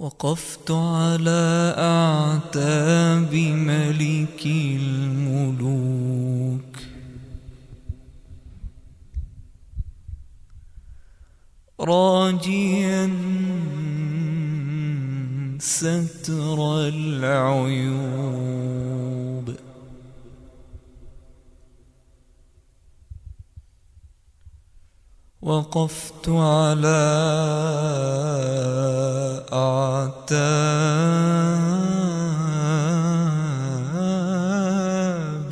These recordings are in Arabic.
وقفت على أعتاب ملك الملوك. راجيا ستر العيوب. وقفت على أعتاب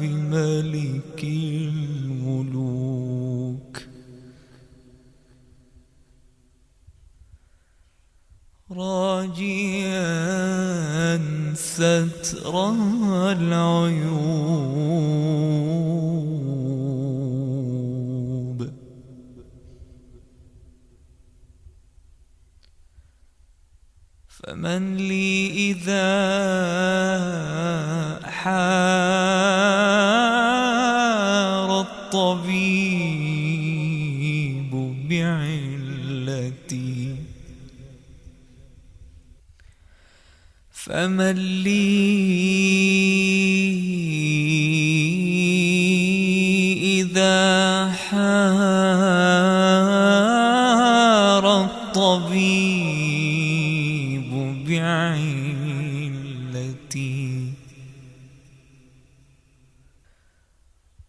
ملك الملوك. راجيا ستر العيوب فمن لي إذا حار الطبيب بعلتي. فمن لي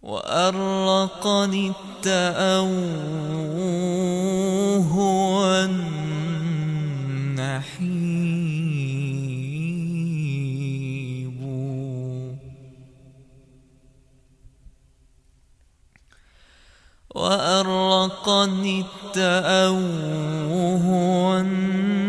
وأرقني التأوه والنحيب. وأرقني التأوه والنحيب.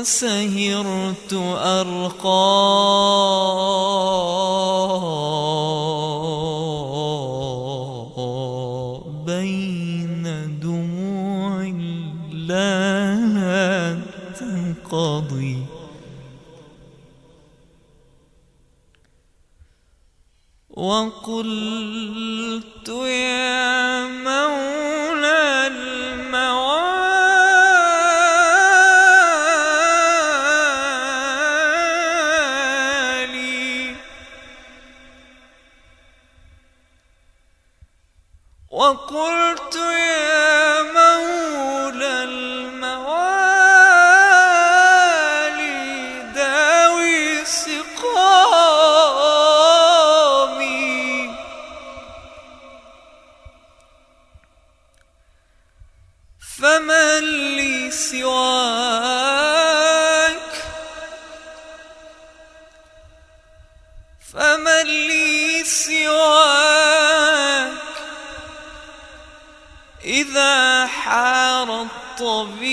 وسهرت أرقى بين دموع لا تنقضي. وقلت يا مولى وقلت يا مولى الموالي داوي سقامي. فمن لي سواك إذا حار الطبيب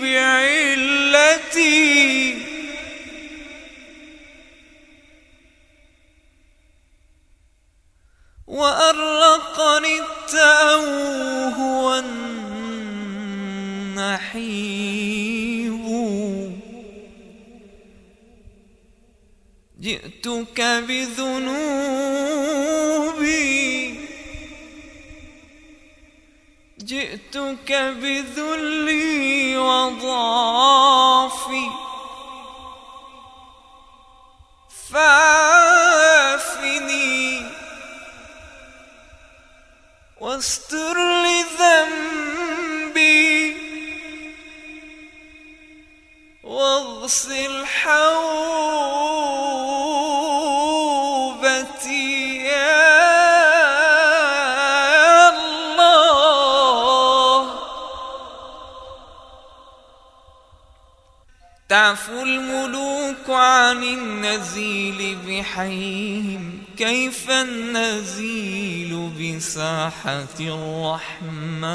بعلتي. وأرقني التأوه والنحيب جئتك بذنوبي. جئتك بذلي وضعفي فعافني واستر لذنبي. واغسل حوبتي تعفو الملوك عن النزيل بحيهم. كيف النزيل بساحة الرحمن؟